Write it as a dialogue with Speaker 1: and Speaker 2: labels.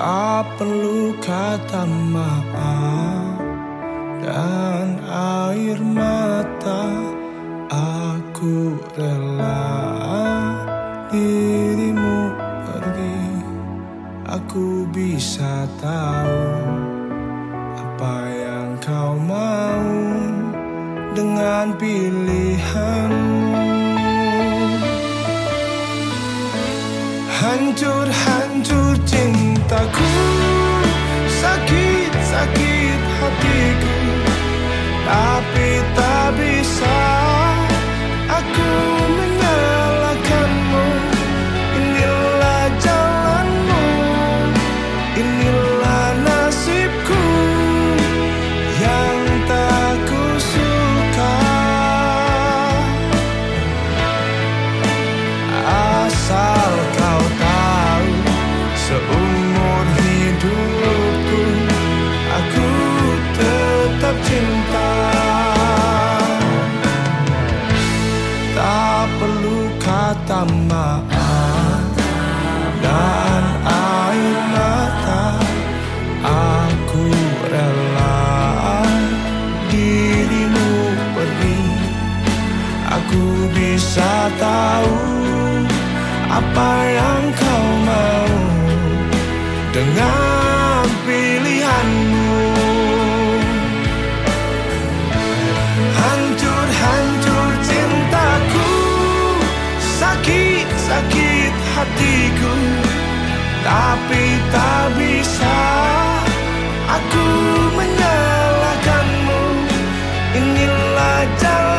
Speaker 1: Tak perlu kata maaf dan air mata Aku rela. Dirimu pergi Aku bisa tahu apa yang kau mau dengan pilihanmu Hancur-hancur cintaku dengan pilihanmu. Hancur-hancur cintaku Sakit-sakit hatiku. Tapi tak bisa aku menyalahkanmu. Inilah jalan